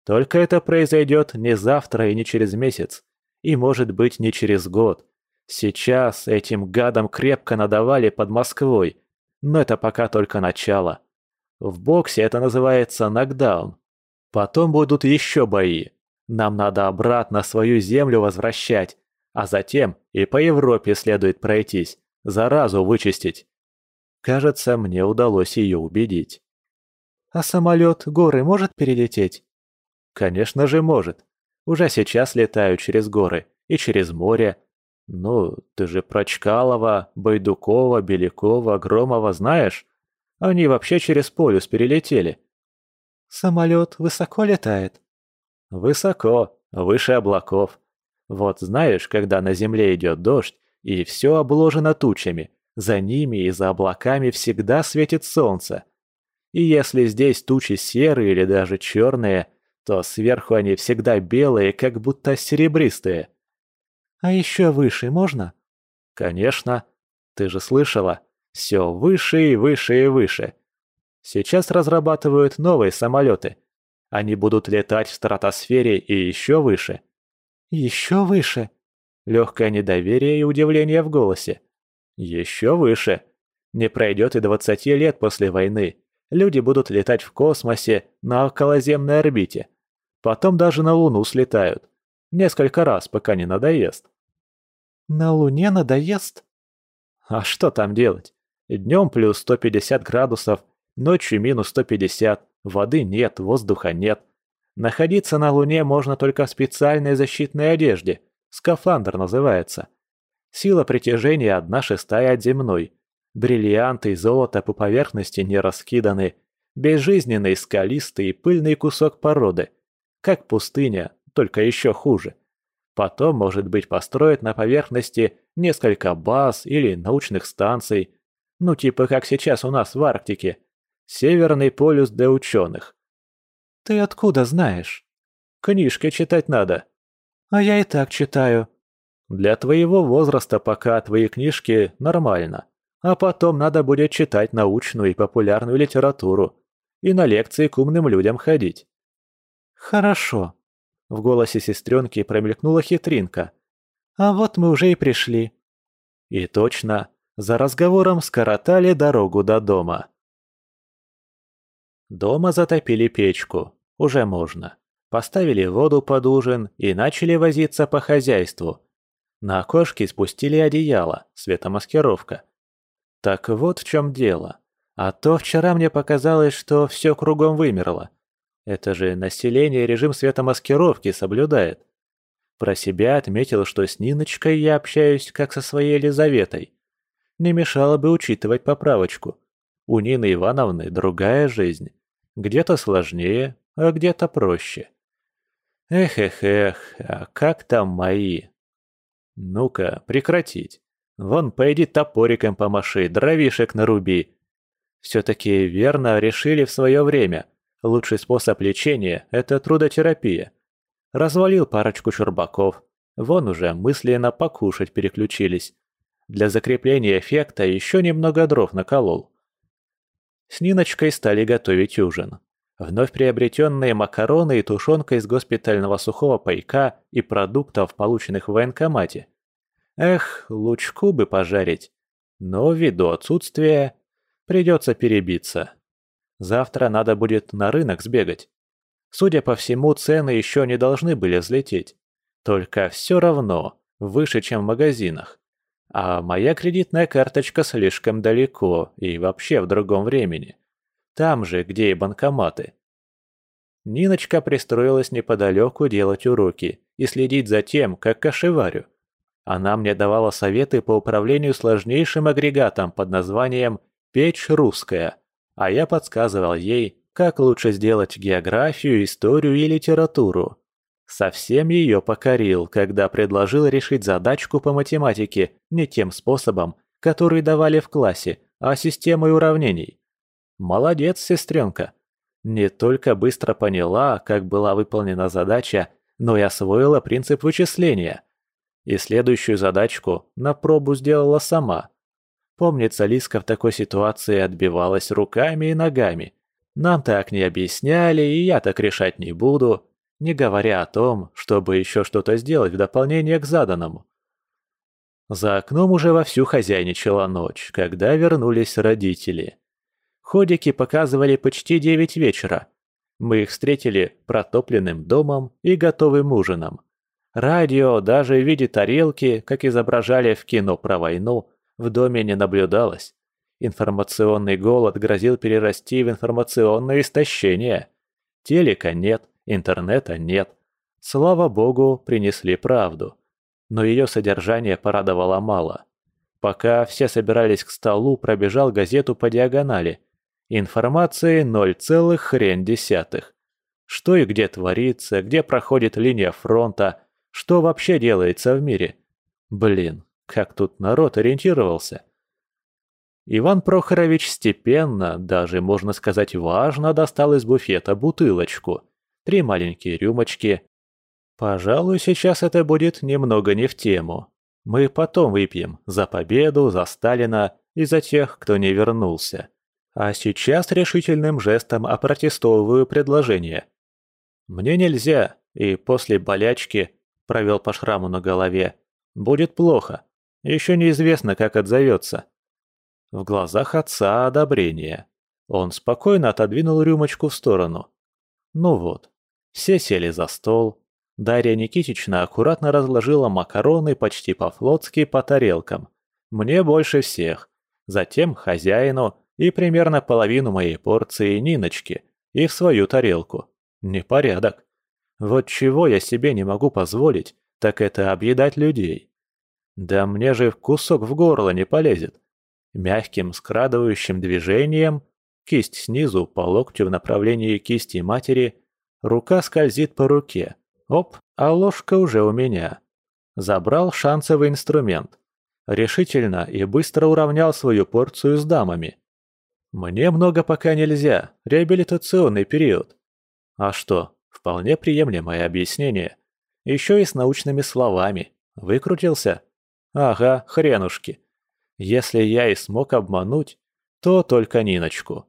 Только это произойдет не завтра и не через месяц, и, может быть, не через год. Сейчас этим гадам крепко надавали под Москвой, но это пока только начало. В боксе это называется нокдаун. Потом будут еще бои. Нам надо обратно свою землю возвращать, а затем и по Европе следует пройтись, заразу вычистить. Кажется, мне удалось ее убедить. А самолет горы может перелететь? Конечно же может. Уже сейчас летаю через горы и через море. Ну, ты же про Чкалова, Байдукова, Белякова, Громова знаешь? Они вообще через полюс перелетели. Самолет высоко летает? Высоко, выше облаков. Вот знаешь, когда на земле идет дождь, и все обложено тучами, за ними и за облаками всегда светит солнце. И если здесь тучи серые или даже черные, то сверху они всегда белые, как будто серебристые. А еще выше можно? Конечно. Ты же слышала? Все выше и выше и выше. Сейчас разрабатывают новые самолеты. Они будут летать в стратосфере и еще выше. Еще выше? Легкое недоверие и удивление в голосе. Еще выше. Не пройдет и двадцати лет после войны, Люди будут летать в космосе на околоземной орбите. Потом даже на Луну слетают. Несколько раз, пока не надоест. На Луне надоест? А что там делать? Днем плюс 150 градусов, ночью минус 150, воды нет, воздуха нет. Находиться на Луне можно только в специальной защитной одежде, скафандр называется. Сила притяжения одна шестая от земной, Бриллианты и золото по поверхности не раскиданы. Безжизненный, скалистый и пыльный кусок породы. Как пустыня, только еще хуже. Потом, может быть, построят на поверхности несколько баз или научных станций. Ну, типа как сейчас у нас в Арктике. Северный полюс для ученых. Ты откуда знаешь? Книжки читать надо. А я и так читаю. Для твоего возраста пока твои книжки нормально. А потом надо будет читать научную и популярную литературу и на лекции к умным людям ходить. Хорошо. В голосе сестренки промелькнула хитринка. А вот мы уже и пришли. И точно, за разговором скоротали дорогу до дома. Дома затопили печку, уже можно. Поставили воду под ужин и начали возиться по хозяйству. На окошке спустили одеяло, светомаскировка. Так вот в чем дело. А то вчера мне показалось, что все кругом вымерло. Это же население режим светомаскировки соблюдает. Про себя отметил, что с Ниночкой я общаюсь как со своей Елизаветой. Не мешало бы учитывать поправочку. У Нины Ивановны другая жизнь. Где-то сложнее, а где-то проще. Эх-эх-эх, а как там мои? Ну-ка, прекратить. Вон, пойди топориком помаши, дровишек наруби. Все-таки верно решили в свое время. Лучший способ лечения – это трудотерапия. Развалил парочку чурбаков. Вон уже мысленно покушать переключились. Для закрепления эффекта еще немного дров наколол. С Ниночкой стали готовить ужин. Вновь приобретенные макароны и тушенка из госпитального сухого пайка и продуктов, полученных в военкомате – Эх, лучку бы пожарить. Но ввиду отсутствия придется перебиться. Завтра надо будет на рынок сбегать. Судя по всему, цены еще не должны были взлететь. Только все равно выше, чем в магазинах. А моя кредитная карточка слишком далеко и вообще в другом времени. Там же, где и банкоматы. Ниночка пристроилась неподалеку делать уроки и следить за тем, как кошеварю. Она мне давала советы по управлению сложнейшим агрегатом под названием «Печь русская», а я подсказывал ей, как лучше сделать географию, историю и литературу. Совсем ее покорил, когда предложил решить задачку по математике не тем способом, который давали в классе, а системой уравнений. Молодец, сестренка. Не только быстро поняла, как была выполнена задача, но и освоила принцип вычисления. И следующую задачку на пробу сделала сама. Помнится, Лиска в такой ситуации отбивалась руками и ногами. Нам так не объясняли, и я так решать не буду, не говоря о том, чтобы еще что-то сделать в дополнение к заданному. За окном уже вовсю хозяйничала ночь, когда вернулись родители. Ходики показывали почти девять вечера. Мы их встретили протопленным домом и готовым ужином. Радио, даже в виде тарелки, как изображали в кино про войну, в доме не наблюдалось. Информационный голод грозил перерасти в информационное истощение. Телека нет, интернета нет. Слава богу, принесли правду. Но ее содержание порадовало мало. Пока все собирались к столу, пробежал газету по диагонали. Информации ноль целых хрен десятых. Что и где творится, где проходит линия фронта, что вообще делается в мире. Блин, как тут народ ориентировался. Иван Прохорович степенно, даже можно сказать важно, достал из буфета бутылочку, три маленькие рюмочки. Пожалуй, сейчас это будет немного не в тему. Мы потом выпьем за победу, за Сталина и за тех, кто не вернулся. А сейчас решительным жестом опротестовываю предложение. Мне нельзя, и после болячки, провел по шраму на голове, будет плохо. Еще неизвестно, как отзовется. В глазах отца одобрение. Он спокойно отодвинул рюмочку в сторону. Ну вот, все сели за стол. Дарья Никитична аккуратно разложила макароны почти по-флотски по тарелкам. Мне больше всех. Затем хозяину и примерно половину моей порции Ниночки и в свою тарелку. Непорядок. Вот чего я себе не могу позволить, так это объедать людей. Да мне же кусок в горло не полезет. Мягким скрадывающим движением, кисть снизу по локтю в направлении кисти матери, рука скользит по руке. Оп, а ложка уже у меня. Забрал шансовый инструмент. Решительно и быстро уравнял свою порцию с дамами. Мне много пока нельзя, реабилитационный период. А что, вполне приемлемое объяснение. Еще и с научными словами. Выкрутился? Ага, хренушки. Если я и смог обмануть, то только Ниночку.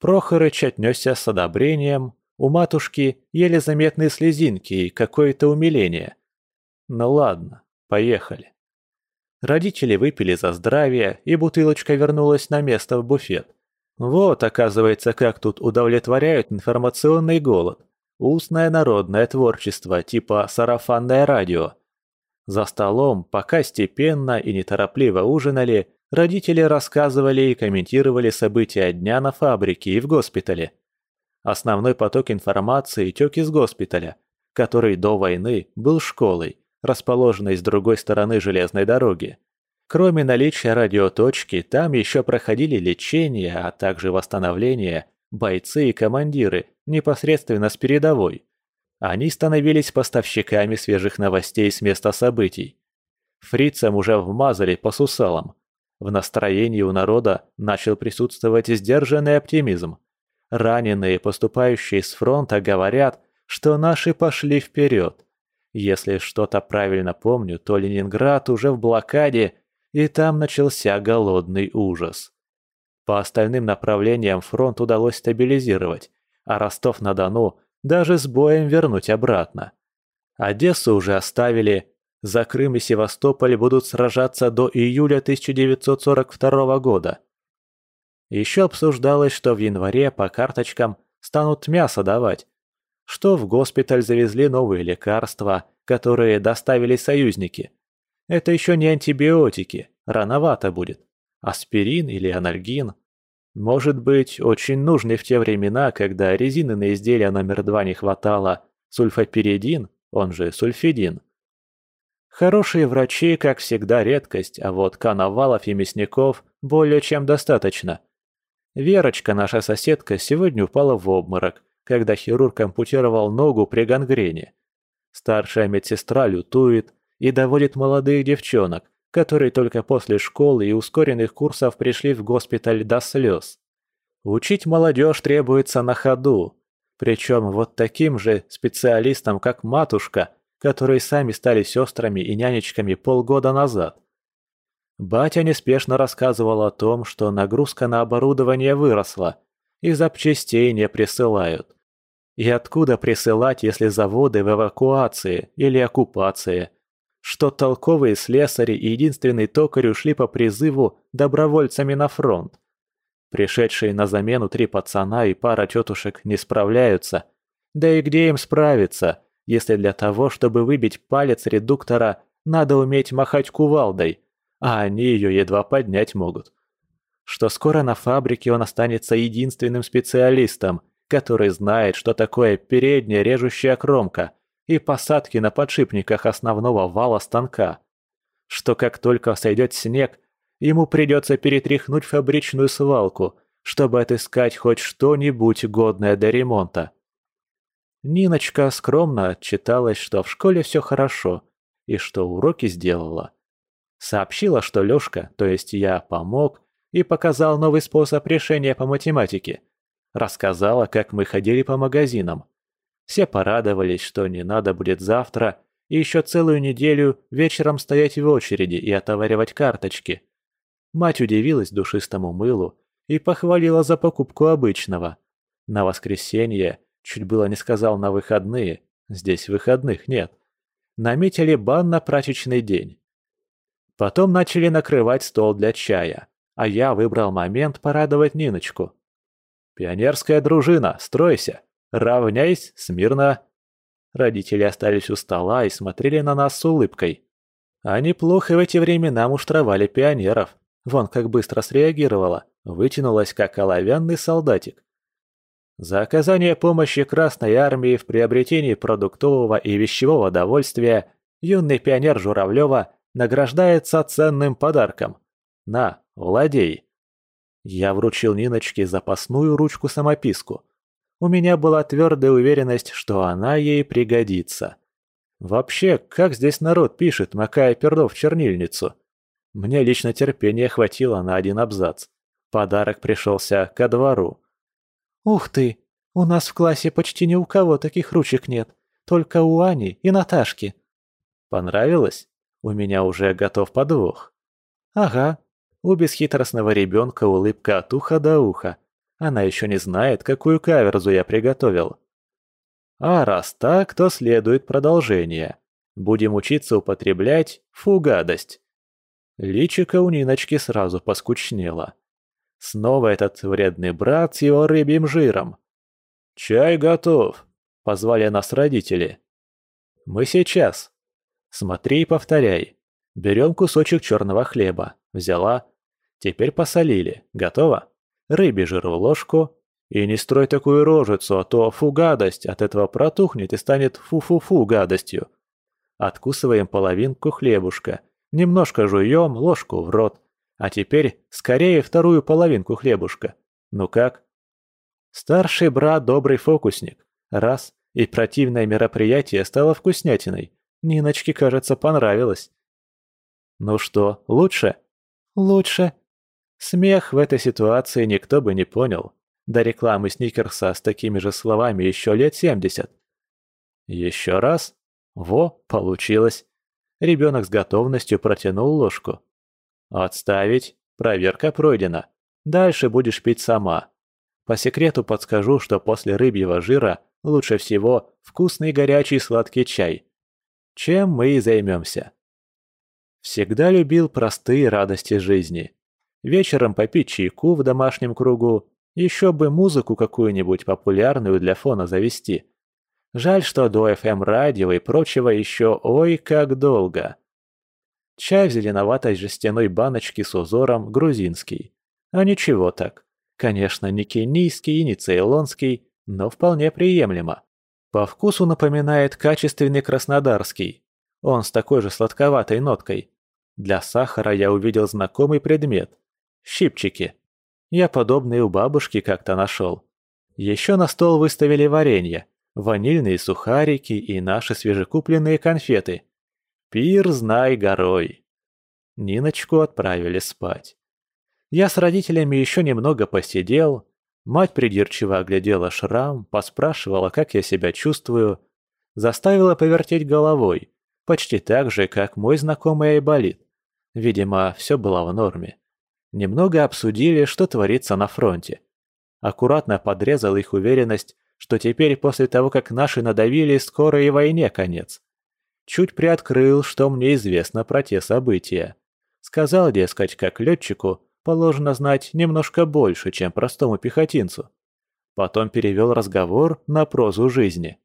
Прохорыч отнесся с одобрением, у матушки еле заметные слезинки и какое-то умиление. Ну ладно, поехали. Родители выпили за здравие, и бутылочка вернулась на место в буфет. Вот, оказывается, как тут удовлетворяют информационный голод. Устное народное творчество, типа сарафанное радио. За столом, пока степенно и неторопливо ужинали, родители рассказывали и комментировали события дня на фабрике и в госпитале. Основной поток информации тек из госпиталя, который до войны был школой, расположенной с другой стороны железной дороги. Кроме наличия радиоточки, там еще проходили лечение, а также восстановление бойцы и командиры непосредственно с передовой. Они становились поставщиками свежих новостей с места событий. Фрицам уже вмазали по сусалам. В настроении у народа начал присутствовать сдержанный оптимизм. Раненые, поступающие с фронта, говорят, что наши пошли вперед. Если что-то правильно помню, то Ленинград уже в блокаде, и там начался голодный ужас. По остальным направлениям фронт удалось стабилизировать, а Ростов-на-Дону даже с боем вернуть обратно. Одессу уже оставили, за Крым и Севастополь будут сражаться до июля 1942 года. Еще обсуждалось, что в январе по карточкам станут мясо давать, что в госпиталь завезли новые лекарства, которые доставили союзники. Это еще не антибиотики, рановато будет. Аспирин или анальгин – может быть, очень нужный в те времена, когда резины на изделия номер два не хватало, сульфаперидин, он же сульфидин. Хорошие врачи, как всегда, редкость, а вот коновалов и мясников более чем достаточно. Верочка, наша соседка, сегодня упала в обморок, когда хирург ампутировал ногу при гангрене. Старшая медсестра лютует и доводит молодых девчонок, которые только после школы и ускоренных курсов пришли в госпиталь до слез. Учить молодежь требуется на ходу, причем вот таким же специалистам, как матушка, которые сами стали сестрами и нянечками полгода назад. Батя неспешно рассказывал о том, что нагрузка на оборудование выросла, и запчастей не присылают. И откуда присылать, если заводы в эвакуации или оккупации? Что толковые слесари и единственный токарь ушли по призыву добровольцами на фронт. Пришедшие на замену три пацана и пара тетушек не справляются. Да и где им справиться, если для того, чтобы выбить палец редуктора, надо уметь махать кувалдой, а они ее едва поднять могут. Что скоро на фабрике он останется единственным специалистом, который знает, что такое передняя режущая кромка и посадки на подшипниках основного вала станка. Что как только сойдет снег, ему придется перетряхнуть фабричную свалку, чтобы отыскать хоть что-нибудь годное для ремонта. Ниночка скромно отчиталась, что в школе все хорошо и что уроки сделала. Сообщила, что Лёшка, то есть я, помог и показал новый способ решения по математике. Рассказала, как мы ходили по магазинам. Все порадовались, что не надо будет завтра и еще целую неделю вечером стоять в очереди и отоваривать карточки. Мать удивилась душистому мылу и похвалила за покупку обычного. На воскресенье, чуть было не сказал на выходные, здесь выходных нет, наметили банно-прачечный день. Потом начали накрывать стол для чая, а я выбрал момент порадовать Ниночку. «Пионерская дружина, стройся! Равняйсь, смирно!» Родители остались у стола и смотрели на нас с улыбкой. Они плохо в эти времена муштровали пионеров. Вон как быстро среагировала, вытянулась как оловянный солдатик. За оказание помощи Красной Армии в приобретении продуктового и вещевого довольствия юный пионер Журавлева награждается ценным подарком. На, владей. Я вручил Ниночке запасную ручку-самописку. У меня была твердая уверенность, что она ей пригодится. Вообще, как здесь народ пишет, макая перо в чернильницу? Мне лично терпения хватило на один абзац. Подарок пришелся ко двору. «Ух ты! У нас в классе почти ни у кого таких ручек нет. Только у Ани и Наташки». «Понравилось? У меня уже готов подвох». «Ага». У бесхитростного ребенка улыбка от уха до уха. Она еще не знает, какую каверзу я приготовил. А раз так, то следует продолжение. Будем учиться употреблять фу гадость. Личико у Ниночки сразу поскучнело. Снова этот вредный брат с его рыбьим жиром. «Чай готов», — позвали нас родители. «Мы сейчас». «Смотри и повторяй. Берем кусочек черного хлеба. Взяла. Теперь посолили. Готово? Рыбий жир в ложку. И не строй такую рожицу, а то фу гадость от этого протухнет и станет фу-фу-фу гадостью. Откусываем половинку хлебушка Немножко жуем, ложку в рот. А теперь скорее вторую половинку хлебушка. Ну как? Старший брат добрый фокусник. Раз, и противное мероприятие стало вкуснятиной. Ниночке, кажется, понравилось. Ну что, лучше? Лучше. Смех в этой ситуации никто бы не понял. До рекламы Сникерса с такими же словами еще лет семьдесят. Еще раз? Во, получилось. Ребенок с готовностью протянул ложку. «Отставить. Проверка пройдена. Дальше будешь пить сама. По секрету подскажу, что после рыбьего жира лучше всего вкусный горячий сладкий чай. Чем мы и займемся. Всегда любил простые радости жизни. Вечером попить чайку в домашнем кругу, еще бы музыку какую-нибудь популярную для фона завести. Жаль, что до FM-радио и прочего еще ой как долго. Чай в зеленоватой жестяной баночке с узором грузинский. А ничего так. Конечно, не кенийский и не цейлонский, но вполне приемлемо. По вкусу напоминает качественный краснодарский. Он с такой же сладковатой ноткой. Для сахара я увидел знакомый предмет. Щипчики. Я подобные у бабушки как-то нашел. Еще на стол выставили варенье, ванильные сухарики и наши свежекупленные конфеты. Пир знай горой. Ниночку отправили спать. Я с родителями еще немного посидел, Мать придирчиво оглядела шрам, поспрашивала, как я себя чувствую, заставила повертеть головой, почти так же, как мой знакомый Айболит. Видимо, все было в норме. Немного обсудили, что творится на фронте. Аккуратно подрезал их уверенность, что теперь после того, как наши надавили, скоро и войне конец. Чуть приоткрыл, что мне известно про те события. Сказал, дескать, как летчику положено знать немножко больше, чем простому пехотинцу. Потом перевел разговор на прозу жизни.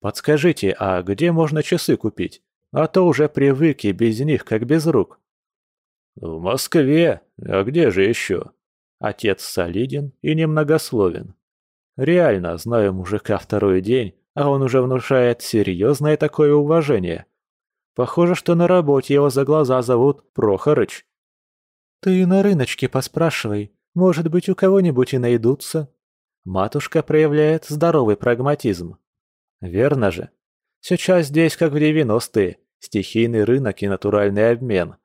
«Подскажите, а где можно часы купить? А то уже привык и без них, как без рук». «В Москве. А где же еще?» Отец солиден и немногословен. Реально, знаю мужика второй день, а он уже внушает серьезное такое уважение. Похоже, что на работе его за глаза зовут Прохорыч. «Ты на рыночке поспрашивай, может быть, у кого-нибудь и найдутся». Матушка проявляет здоровый прагматизм. Верно же. Сейчас здесь, как в девяностые, стихийный рынок и натуральный обмен.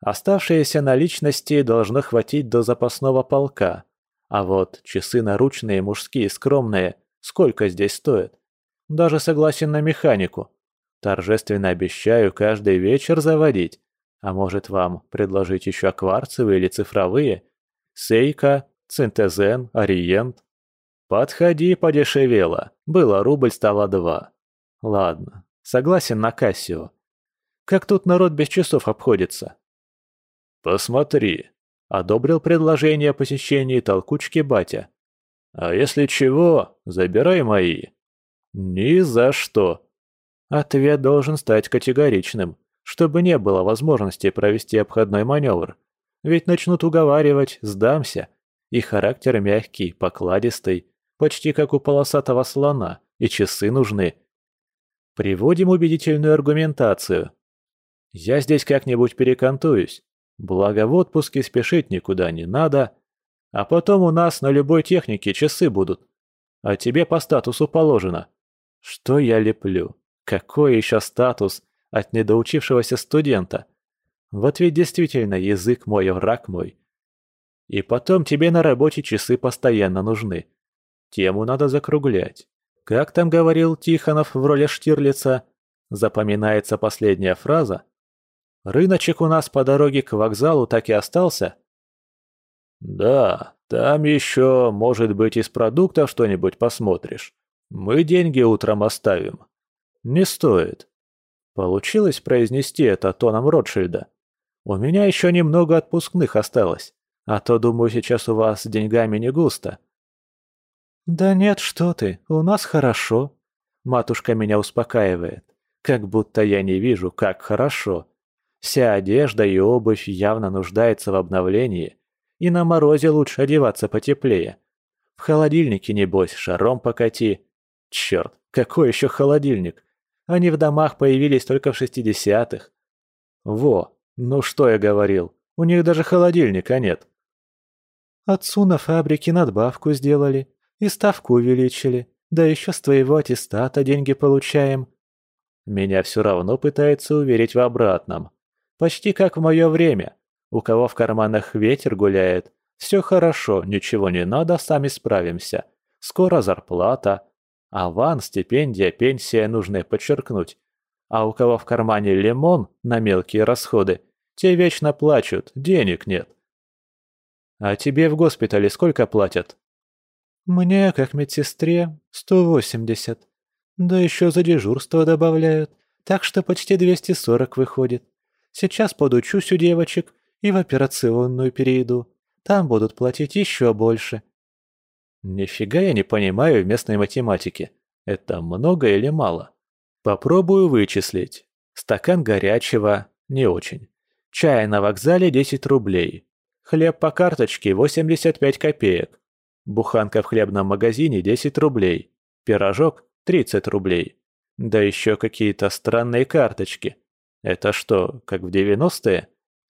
Оставшиеся наличности должно хватить до запасного полка. А вот часы наручные, мужские, скромные, сколько здесь стоят? Даже согласен на механику. Торжественно обещаю каждый вечер заводить. А может вам предложить еще кварцевые или цифровые? Сейка, Цинтезен, Ориент. Подходи подешевело. Было рубль, стало два. Ладно, согласен на Кассио. Как тут народ без часов обходится? Посмотри. Одобрил предложение о посещении толкучки батя. А если чего, забирай мои. Ни за что. Ответ должен стать категоричным чтобы не было возможности провести обходной маневр. Ведь начнут уговаривать «сдамся», и характер мягкий, покладистый, почти как у полосатого слона, и часы нужны. Приводим убедительную аргументацию. Я здесь как-нибудь перекантуюсь, благо в отпуске спешить никуда не надо, а потом у нас на любой технике часы будут. А тебе по статусу положено. Что я леплю? Какой еще статус, от недоучившегося студента. Вот ведь действительно язык мой, враг мой. И потом тебе на работе часы постоянно нужны. Тему надо закруглять. Как там говорил Тихонов в роли Штирлица? Запоминается последняя фраза. Рыночек у нас по дороге к вокзалу так и остался? Да, там еще, может быть, из продуктов что-нибудь посмотришь. Мы деньги утром оставим. Не стоит. Получилось произнести это тоном Ротшильда. У меня еще немного отпускных осталось, а то, думаю, сейчас у вас с деньгами не густо. Да нет, что ты, у нас хорошо. Матушка меня успокаивает, как будто я не вижу, как хорошо. Вся одежда и обувь явно нуждается в обновлении, и на морозе лучше одеваться потеплее. В холодильнике, небось, шаром покати. Черт, какой еще холодильник? Они в домах появились только в 60-х. Во, ну что я говорил, у них даже холодильника нет. Отцу на фабрике надбавку сделали и ставку увеличили, да еще с твоего аттестата деньги получаем. Меня все равно пытается уверить в обратном. Почти как в мое время. У кого в карманах ветер гуляет, все хорошо, ничего не надо, сами справимся. Скоро зарплата, Аван, стипендия, пенсия нужно подчеркнуть. А у кого в кармане лимон на мелкие расходы, те вечно плачут, денег нет. А тебе в госпитале сколько платят? Мне, как медсестре, 180. Да еще за дежурство добавляют, так что почти 240 выходит. Сейчас подучусь у девочек и в операционную перейду. Там будут платить еще больше. Нифига я не понимаю в местной математике. Это много или мало? Попробую вычислить. Стакан горячего – не очень. Чай на вокзале 10 рублей. Хлеб по карточке 85 копеек. Буханка в хлебном магазине 10 рублей. Пирожок 30 рублей. Да еще какие-то странные карточки. Это что, как в 90-е?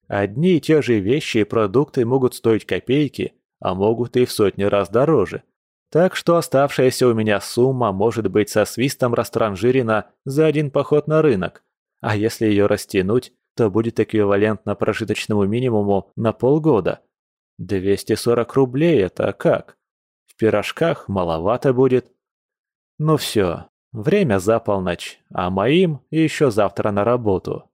Одни и те же вещи и продукты могут стоить копейки, а могут и в сотни раз дороже. Так что оставшаяся у меня сумма может быть со свистом растранжирена за один поход на рынок, а если ее растянуть, то будет эквивалентно прожиточному минимуму на полгода. 240 рублей – это как? пирожках маловато будет. Ну все, время за полночь, а моим еще завтра на работу.